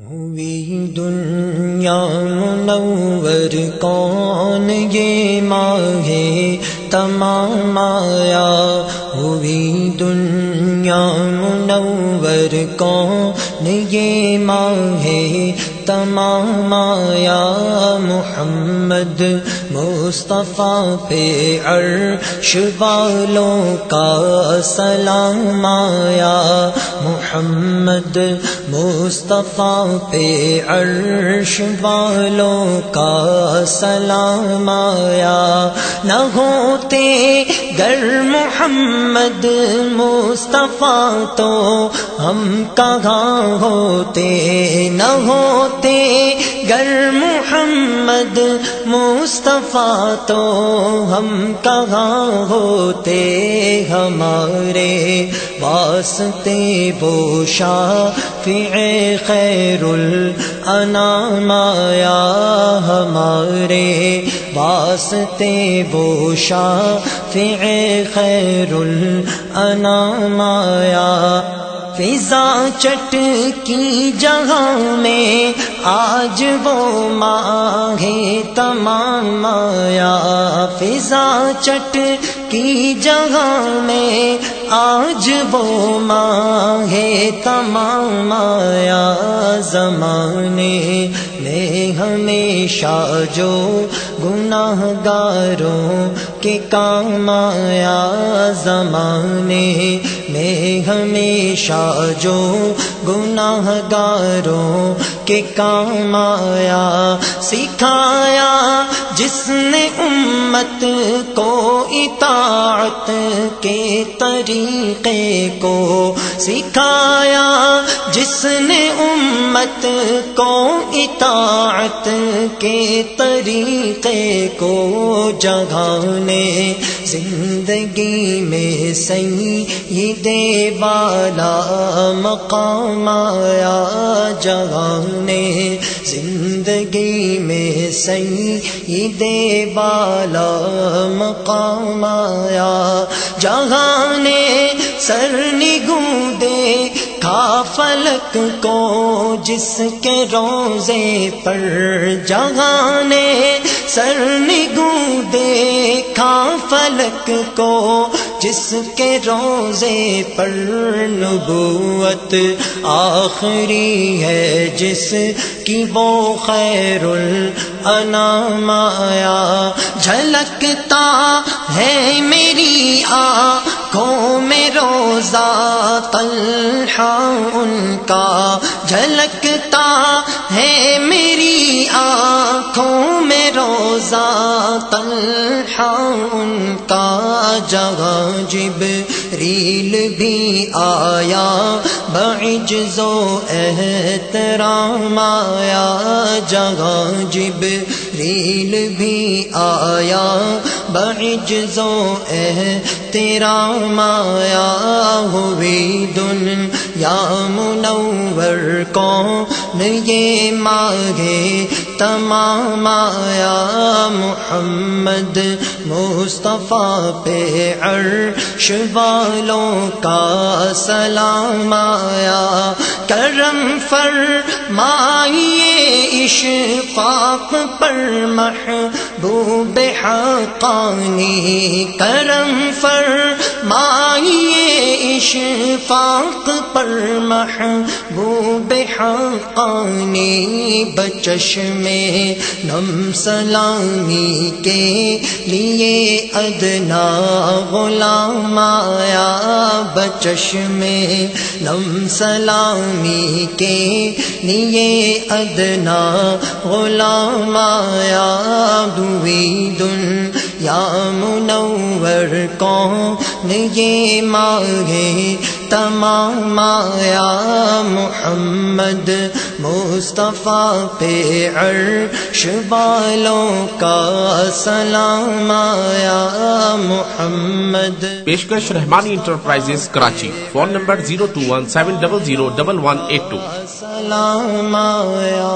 ہوئی دنیا منور، کون یہ ماہے؟ تمام آیا۔ ہوئی دنیا منور، کون یہ ماہے؟ تمام آیا۔ محمد مصطفیٰ پہ عرش والوں کا سلام آیا۔ محمد مصطفیٰ پہ عرش والوں کا سلام آیا۔ نہ ہوتے گر محمد مصطفیٰ تو ہم کہاں ہوتے؟ نہ ہوتے گر محمد مصطفیٰ تو ہم کہاں ہوتے ہمارے واسطے بوشا خیر الانام آیا ہمارے واسطے بوشا خیر الانام آیا فضا چٹ کی جگہ میں آج وہ مانگے تمام مایا۔ فضا چٹ کی جگہ میں آج وہ مانگے تمام آیا زمانے میں ہمیشہ جو گناہ گاروں کے کام آیا زمانے میں ہمیشہ جو گناہ گاروں کے کام آیا سکھایا جس نے امت کو اطاعت کے طریقے کو سکھایا جس نے امت کو اطاعت کے طریقے کو جگانے، زندگی میں سی دے بالا مقام آیا جگانے، زندگی میں سی دے بالا مقام آیا جگانے۔ سر نگوں دے کھا فلک کو جس کے روزے پر جگانے سر نگوں دے کھا فلک کو جس کے روزے پر نبوت آخری ہے جس کی وہ خیر الانام آیا جھلکتا ہے میری آنکھوں میں روزہ طلحہ ان کا جھلکتا ہے میری آنکھوں میں روزہ طلحہ ان کا جگہ جب ریل بھی آیا بجز و احترام آیا جگہ جب ریل بھی آیا بجز و احترام آیا ہوئی دن یا منور، کون یہ مانگے تمام آیا محمد مصطفیٰ پہ عرش والوں کا سلام آیا۔ کرم فر مائیے اشفاق پر محبوب حقانی کرم فر مائیے اشفاق پر محبوب حقانی بچش میں نم سلامی کے لیے ادنا غلام آیا بچش میں نم سلامی کے لیے ادنا غلام آیا یا منور کون یہ مانگے تمام آیا محمد مصطفیٰ پہ عرش والوں کا سلام آیا محمد پیشکش Rehmani enterprises Karachi phone number zero two one seven double zero double one eight two. سلام آیا